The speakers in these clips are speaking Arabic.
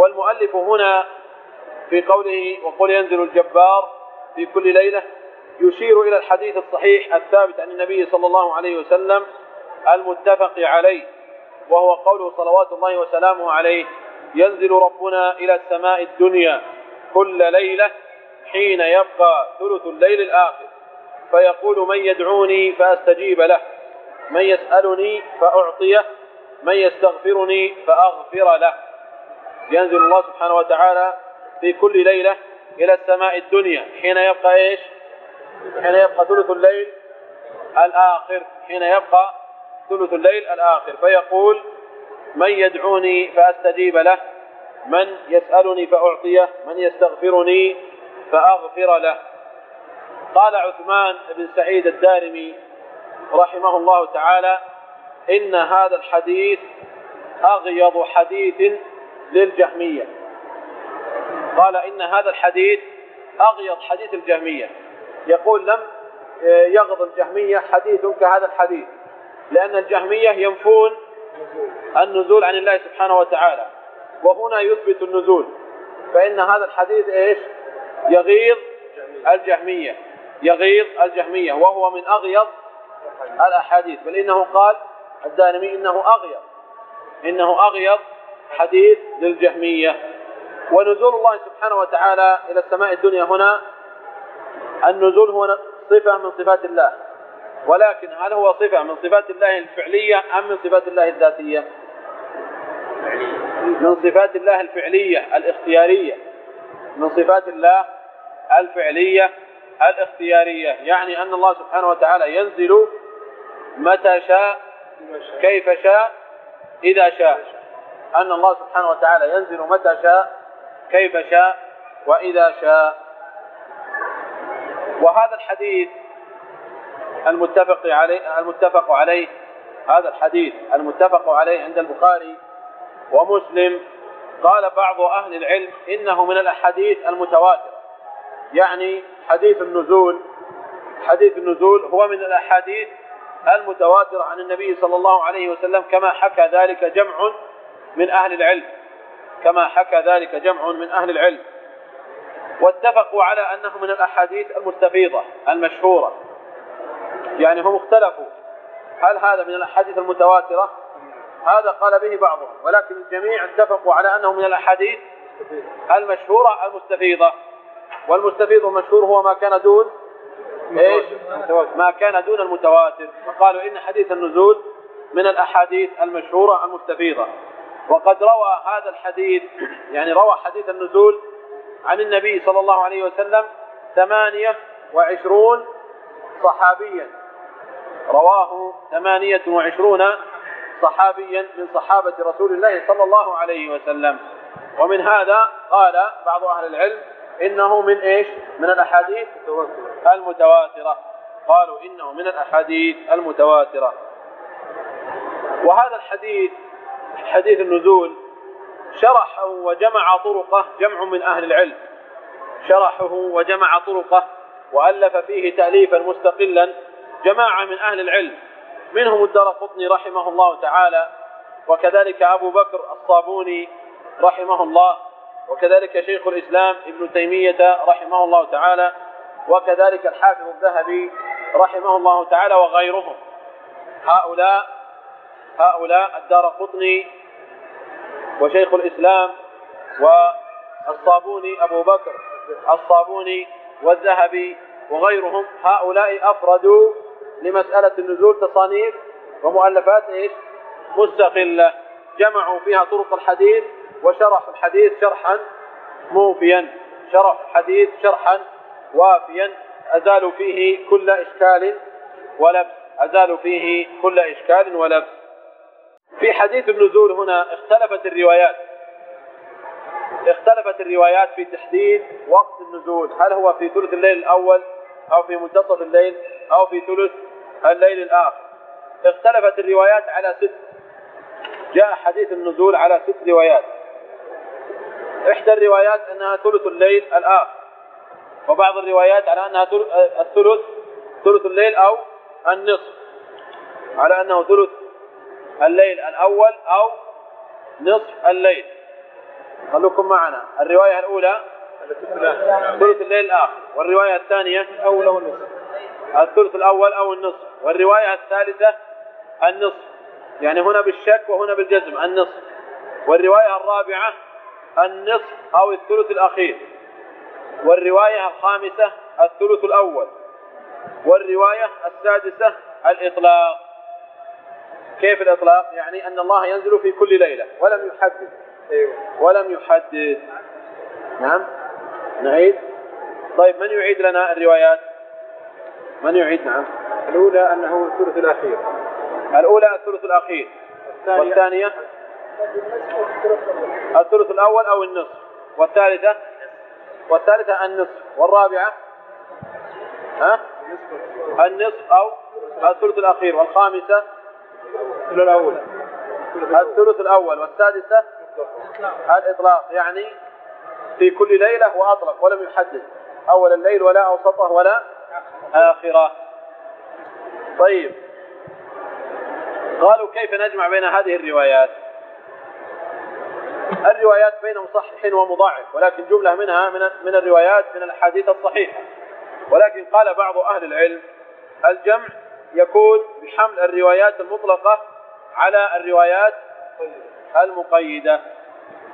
والمؤلف هنا في قوله وقل ينزل الجبار في كل ليلة يشير إلى الحديث الصحيح الثابت عن النبي صلى الله عليه وسلم المتفق عليه وهو قوله صلوات الله وسلامه عليه ينزل ربنا إلى السماء الدنيا كل ليلة حين يبقى ثلث الليل الآخر فيقول من يدعوني فأستجيب له من يسألني فأعطيه من يستغفرني فأغفر له. ينزل الله سبحانه وتعالى في كل ليلة إلى السماء الدنيا. حين يبقى إيش؟ حين يبقى ثلث الليل الآخر. حين يبقى ثلث الليل الآخر. فيقول من يدعوني فأستجيب له من يسألني فأعطيه من يستغفرني فأغفر له. قال عثمان بن سعيد الدارمي رحمه الله تعالى إن هذا الحديث أغيض حديث للجهمية. قال إن هذا الحديث أغيض حديث الجهمية. يقول لم يغض الجهمية حديث كهذا الحديث لأن الجهمية ينفون النزول عن الله سبحانه وتعالى وهنا يثبت النزول فإن هذا الحديث إيش؟ يغيظ الجهمية يغيظ الجهمية وهو من أغيض الأحاديث بل إنه قال الدارمي إنه أغيض إنه أغيض حديث للجهمية ونزول الله سبحانه وتعالى إلى السماء الدنيا هنا النزول هو صفة من صفات الله. ولكن هل هو صفة من صفات الله الفعلية أم من صفات الله الذاتية؟ من صفات الله الفعلية الاختيارية. من صفات الله الفعلية الاختيارية. يعني أن الله سبحانه وتعالى ينزل متى شاء كيف شاء إذا شاء. أن الله سبحانه وتعالى ينزل متى شاء كيف شاء وإذا شاء. وهذا الحديث المتفق عليه المتفق عليه هذا الحديث المتفق عليه عند البخاري ومسلم. قال بعض أهل العلم إنه من الأحاديث المتواترة. يعني حديث النزول حديث النزول هو من الأحاديث المتواترة عن النبي صلى الله عليه وسلم كما حكى ذلك جمع من أهل العلم كما حكى ذلك جمع من أهل العلم. واتفقوا على أنه من الأحاديث المستفيضة المشهورة. يعني هم اختلفوا. هل هذا من الأحاديث المتواترة؟ هذا قال به بعضهم ولكن الجميع اتفقوا على أنه من الأحاديث المشهورة المستفيضة. والمستفيض المشهور هو ما كان دون إيش؟ ما كان دون المتواتر. فقالوا إن حديث النزول من الأحاديث المشهورة المستفيضة. وقد روى هذا الحديث يعني روى حديث النزول عن النبي صلى الله عليه وسلم ثمانية وعشرون صحابيا. رواه ثمانية وعشرون صحابيا من صحابة رسول الله صلى الله عليه وسلم. ومن هذا قال بعض أهل العلم إنه من إيش؟ من الأحاديث المتواترة. قالوا إنه من الأحاديث المتواترة. وهذا الحديث حديث النزول شرحه وجمع طرقه جمع من أهل العلم. شرحه وجمع طرقه وألف فيه تأليفا مستقلا جماعة من أهل العلم. منهم الدار قطني رحمه الله تعالى وكذلك أبو بكر الصابوني رحمه الله وكذلك شيخ الإسلام ابن تيمية رحمه الله تعالى وكذلك الحافظ الذهبي رحمه الله تعالى وغيرهم. هؤلاء هؤلاء الدار قطني وشيخ الإسلام والصابوني أبو بكر الصابوني والذهبي وغيرهم. هؤلاء أفردوا لمسألة النزول تصانيف ومؤلفات إيش؟ مستقلة. جمعوا فيها طرق الحديث وشرحوا الحديث شرحا موفيا. شرحوا الحديث شرحا وافيا. أزالوا فيه كل إشكال ولبس. أزالوا فيه كل إشكال ولبس. في حديث النزول هنا اختلفت الروايات. اختلفت الروايات في تحديد وقت النزول. هل هو في ثلث الليل الأول أو في منتصف الليل أو في ثلث الليل الآخر؟ اختلفت الروايات على ست. جاء حديث النزول على ست روايات. إحدى الروايات أنها ثلث الليل الآخر وبعض الروايات على أنها الثلث ثلث الليل أو النصف على أنه ثلث الليل الأول أو نصف الليل. خلوكم معنا. الرواية الأولى ثلث الليل الآخر. والرواية الثانية أول أو النصف الثلث الأول أو النصف. والرواية الثالثة النصف. يعني هنا بالشك وهنا بالجزم النصف. والرواية الرابعة النصف أو الثلث الأخير. والرواية الخامسة الثلث الأول. والرواية السادسة الإطلاق. كيف الإطلاق؟ يعني أن الله ينزل في كل ليلة. ولم يحدد. أيوه. ولم يحدد. نعم. نعيد. طيب من يعيد لنا الروايات؟ من يعيد؟ نعم. الأولى أنه الثلث الأخير. الأولى الثلث الأخير. والثانية. الثلث الأول أو النصف. والثالثة؟ والثالثة النصف. والرابعة؟ ها؟ النصف أو الثلث الأخير. والخامسة؟ الثلث الأول. الثلث الأول والسادسة الإطلاق يعني في كل ليلة وأطلق ولم يحدد. أول الليل ولا أوسطه ولا آخرة. طيب. قالوا كيف نجمع بين هذه الروايات؟ الروايات بين مصحح ومضاعف ولكن جملة منها من من الروايات من الأحاديث الصحيحة. ولكن قال بعض أهل العلم الجمع يكون بحمل الروايات المطلقة على الروايات المقيدة.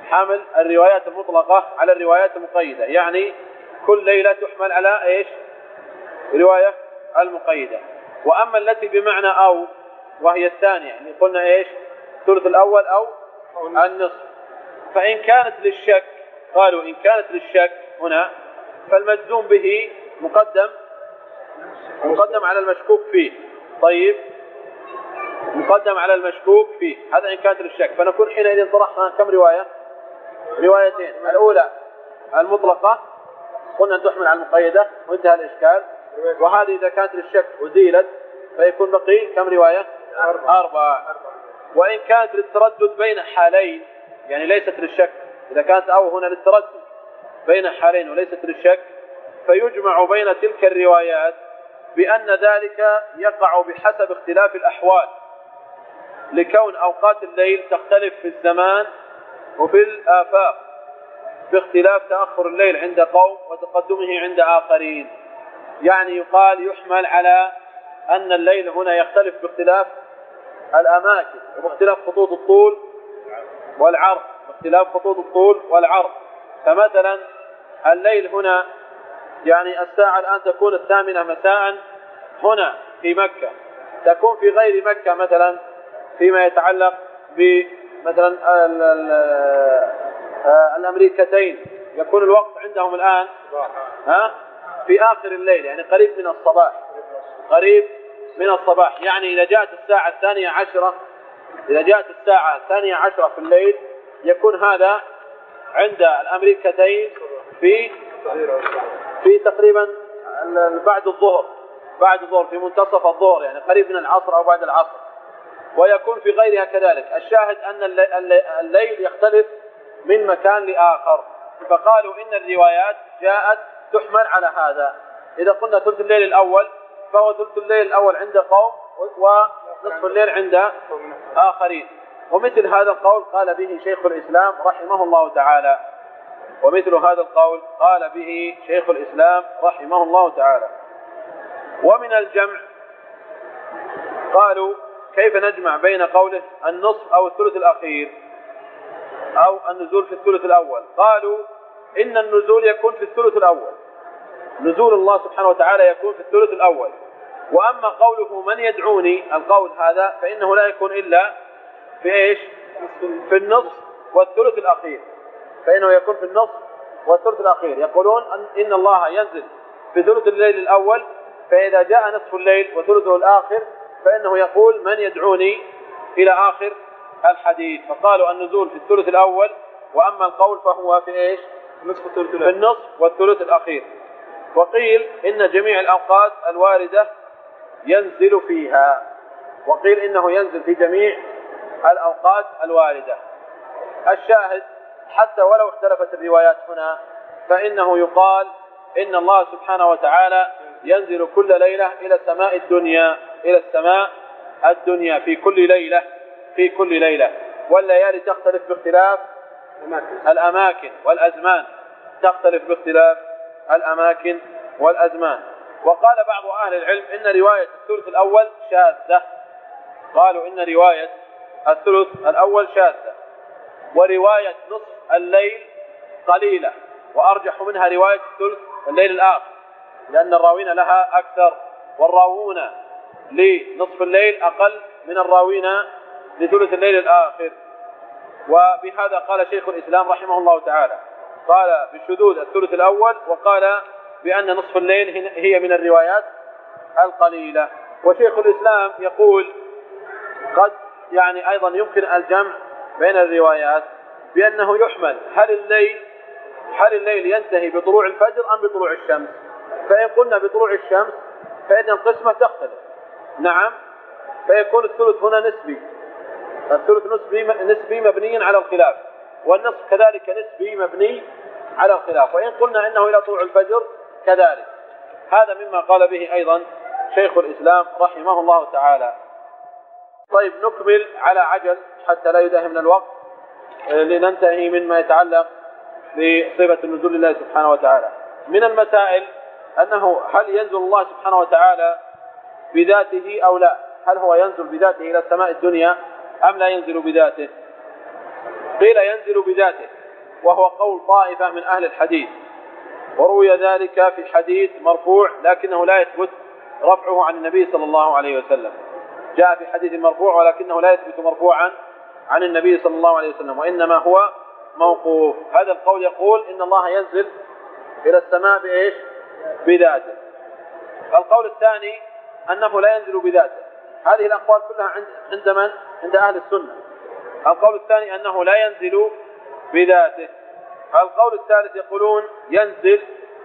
حمل الروايات المطلقة على الروايات المقيدة. يعني كل ليلة تحمل على إيش؟ رواية المقيدة. وأما التي بمعنى أو وهي الثانية يعني قلنا إيش؟ الثلث الأول أو النصف. فإن كانت للشك قالوا إن كانت للشك هنا فالمجزوم به مقدم مقدم على المشكوك فيه. طيب. مقدم على المشكوك فيه. هذا إن كانت للشك. فنكون حينئذ طرحنا كم رواية؟ روايتين. الأولى المطلقة. قلنا تحمل على المقيدة. وانتهى الإشكال. وهذه إذا كانت للشك أزيلت فيكون بقي كم رواية؟ أربعة. وإن كانت للتردد بين حالين يعني ليست للشك. إذا كانت أو هنا للتردد بين حالين وليست للشك فيجمع بين تلك الروايات بأن ذلك يقع بحسب اختلاف الأحوال لكون أوقات الليل تختلف في الزمان وفي الآفاق باختلاف تأخر الليل عند قوم وتقدمه عند آخرين. يعني يقال يحمل على أن الليل هنا يختلف باختلاف الأماكن وباختلاف خطوط الطول والعرض باختلاف خطوط الطول والعرض. فمثلا الليل هنا يعني الساعة الآن تكون الثامنة مساء هنا في مكة. تكون في غير مكة مثلا فيما يتعلق بمثلا آه، الأمريكتين. يكون الوقت عندهم الآن ها في آخر الليل يعني قريب من الصباح. قريب من الصباح. يعني إذا جاءت الساعة الثانية عشرة إذا جاءت الساعة الثانية عشرة في الليل يكون هذا عند الأمريكتين في في تقريبا بعد الظهر بعد الظهر في منتصف الظهر يعني قريب من العصر أو بعد العصر. ويكون في غيرها كذلك. الشاهد أن الليل يختلف من مكان لآخر. فقالوا إن الروايات جاءت تحمل على هذا. إذا قلنا ثلث الليل الأول فهو ثلث الليل الأول عند قوم ونصف الليل عند آخرين. ومثل هذا القول قال به شيخ الإسلام رحمه الله تعالى. ومثل هذا القول قال به شيخ الإسلام رحمه الله تعالى. ومن الجمع قالوا كيف نجمع بين قوله النصف أو الثلث الأخير أو النزول في الثلث الأول؟ قالوا إن النزول يكون في الثلث الأول. نزول الله سبحانه وتعالى يكون في الثلث الأول. وأما قوله من يدعوني القول هذا فإنه لا يكون إلا في إيش؟ في النصف والثلث الأخير. فإنه يكون في النصف والثلث الأخير. يقولون إن الله ينزل في ثلث الليل الأول فإذا جاء نصف الليل وثلثه الآخر فإنه يقول من يدعوني إلى آخر الحديث. فقالوا النزول في الثلث الأول وأما القول فهو في إيش؟ نصف الثلث في النصف والثلث الأخير. وقيل إن جميع الأوقات الواردة ينزل فيها. وقيل إنه ينزل في جميع الأوقات الواردة. الشاهد حتى ولو اختلفت الروايات هنا فإنه يقال إن الله سبحانه وتعالى ينزل كل ليلة إلى سماء الدنيا إلى السماء الدنيا في كل ليلة في كل ليلة. والليالي تختلف باختلاف أماكن الأماكن والأزمان. تختلف باختلاف الأماكن والأزمان. وقال بعض أهل العلم إن رواية الثلث الأول شاذة. قالوا إن رواية الثلث الأول شاذة. ورواية نصف الليل قليلة وأرجح منها رواية الثلث الليل الآخر لأن الراوين لها أكثر والراوون لنصف الليل أقل من الراوين لثلث الليل الآخر. وبهذا قال شيخ الإسلام رحمه الله تعالى قال بالشذوذ الثلث الأول وقال بأن نصف الليل هي من الروايات القليلة. وشيخ الإسلام يقول قد يعني أيضا يمكن الجمع بين الروايات بأنه يحمل هل الليل هل الليل ينتهي بطلوع الفجر أم بطلوع الشمس؟ فإن قلنا بطلوع الشمس فإن القسمة تختلف. نعم فيكون الثلث هنا نسبي. الثلث نسبي نسبي مبني على الخلاف والنصف كذلك نسبي مبني على الخلاف. وإن قلنا إنه إلى طلوع الفجر كذلك. هذا مما قال به أيضا شيخ الإسلام رحمه الله تعالى. طيب نكمل على عجل. حتى لا يداهمنا الوقت لننتهي مما يتعلق بصفة النزول لله سبحانه وتعالى. من المسائل أنه هل ينزل الله سبحانه وتعالى بذاته أو لا؟ هل هو ينزل بذاته إلى السماء الدنيا أم لا ينزل بذاته؟ قيل ينزل بذاته وهو قول طائفة من أهل الحديث وروي ذلك في حديث مرفوع لكنه لا يثبت رفعه عن النبي صلى الله عليه وسلم. جاء في حديث مرفوع ولكنه لا يثبت مرفوعا عن النبي صلى الله عليه وسلم وإنما هو موقوف. هذا القول يقول إن الله ينزل إلى السماء بإيش؟ بذاته. القول الثاني أنه لا ينزل بذاته. هذه الأقوال كلها عند من؟ عند أهل السنة. القول الثاني أنه لا ينزل بذاته. القول الثالث يقولون ينزل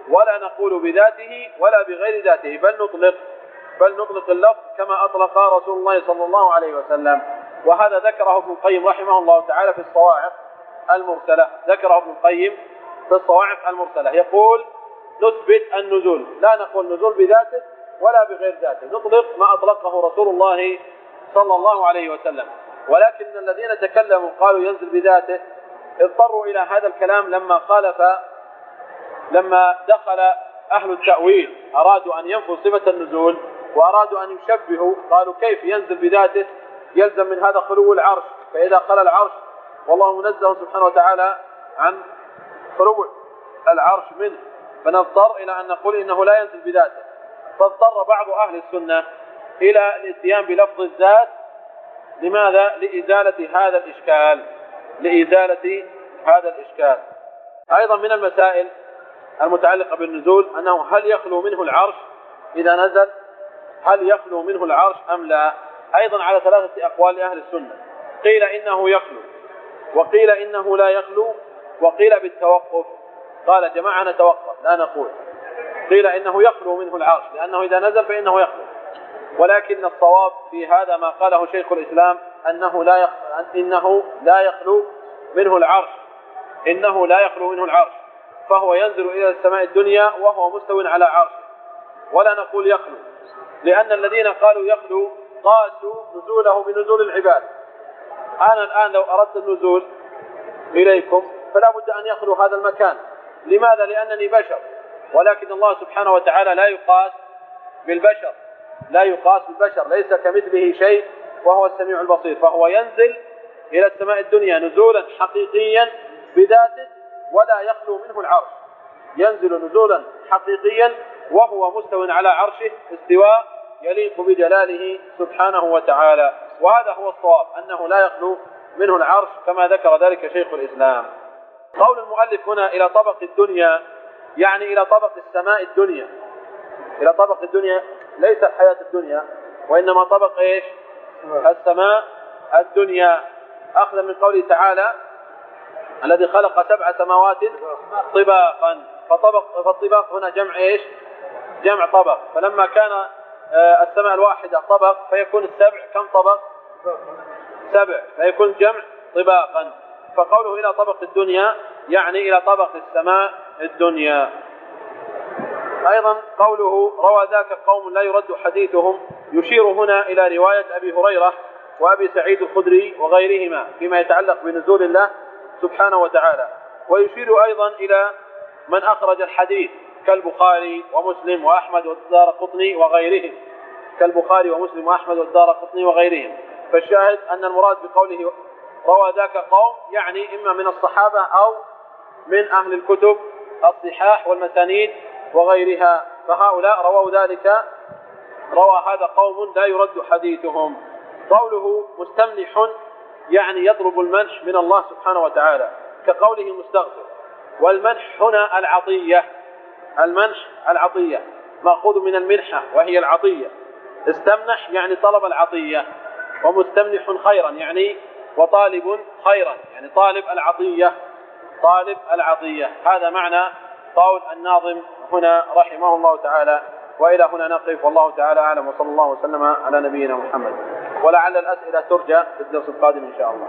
ولا نقول بذاته ولا بغير ذاته بل نطلق. بل نطلق اللفظ كما أطلق رسول الله صلى الله عليه وسلم. وهذا ذكره ابن القيم رحمه الله تعالى في الصواعق المرسلة. ذكره ابن القيم في الصواعق المرسلة. يقول نثبت النزول. لا نقول نزول بذاته ولا بغير ذاته. نطلق ما أطلقه رسول الله صلى الله عليه وسلم. ولكن الذين تكلموا قالوا ينزل بذاته. اضطروا إلى هذا الكلام لما خالف لما دخل أهل التأويل. أرادوا أن ينفوا صفة النزول وأرادوا أن يشبهوا. قالوا كيف ينزل بذاته؟ يلزم من هذا خلو العرش. فإذا خلى العرش والله منزه سبحانه وتعالى عن خلو العرش منه. فنضطر إلى أن نقول إنه لا ينزل بذاته. فاضطر بعض أهل السنة إلى الاتيان بلفظ الذات. لماذا؟ لإزالة هذا الإشكال. لإزالة هذا الإشكال. أيضا من المسائل المتعلقة بالنزول أنه هل يخلو منه العرش إذا نزل؟ هل يخلو منه العرش أم لا؟ أيضا على ثلاثة أقوال لأهل السنة. قيل إنه يخلو وقيل إنه لا يخلو وقيل بالتوقف. قال جماعة نتوقف لا نقول. قيل إنه يخلو منه العرش لأنه إذا نزل فإنه يخلو. ولكن الصواب في هذا ما قاله شيخ الإسلام أنه لا يخلو إنه لا يخلو منه العرش. إنه لا يخلو منه العرش. فهو ينزل إلى السماء الدنيا وهو مستو على عرشه. ولا نقول يخلو لأن الذين قالوا يخلو قاسوا نزوله بنزول العباد. أنا الآن لو أردت النزول إليكم فلا بد أن يخلو هذا المكان. لماذا؟ لأنني بشر. ولكن الله سبحانه وتعالى لا يقاس بالبشر. لا يقاس بالبشر. ليس كمثله شيء وهو السميع البصير. فهو ينزل إلى السماء الدنيا نزولا حقيقيا بذاته ولا يخلو منه العرش. ينزل نزولا حقيقيا وهو مستو على عرشه استواء يليق بجلاله سبحانه وتعالى. وهذا هو الصواب أنه لا يخلو منه العرش كما ذكر ذلك شيخ الإسلام. قول المؤلف هنا إلى طبق الدنيا يعني إلى طبق السماء الدنيا. إلى طبق الدنيا ليس الحياة الدنيا وإنما طبق إيش؟ السماء. الدنيا. أخذا من قوله تعالى الذي خلق سبع سماوات طباقا. فطبق فالطباق هنا جمع إيش؟ جمع طبق. فلما كان آه، السماء الواحدة طبق فيكون السبع كم طبق؟ سبع فيكون جمع طباقا. فقوله إلى طبق الدنيا يعني إلى طبق السماء الدنيا. أيضا قوله روى ذاك قوم لا يرد حديثهم يشير هنا إلى رواية أبي هريرة وأبي سعيد الخدري وغيرهما فيما يتعلق بنزول الله سبحانه وتعالى. ويشير أيضا إلى من أخرج الحديث كالبخاري ومسلم وأحمد والدار قطني وغيرهم. كالبخاري ومسلم وأحمد والدار قطني وغيرهم. فالشاهد أن المراد بقوله روى ذاك قوم يعني إما من الصحابة أو من أهل الكتب الصحاح والمسانيد وغيرها. فهؤلاء رووا ذلك روى هذا قوم لا يرد حديثهم. قوله مستملح يعني يطلب المنح من الله سبحانه وتعالى كقوله مستغفر والمنح هنا العطية. المنح العطية مأخوذ من المنحة وهي العطية. استمنح يعني طلب العطية ومستمنح خيرا يعني وطالب خيرا يعني طالب العطية طالب العطية. هذا معنى قول الناظم هنا رحمه الله تعالى وإلى هنا نقف والله تعالى أعلم وصلى الله وسلم على نبينا محمد. ولعل الأسئلة ترجى في الدرس القادم إن شاء الله.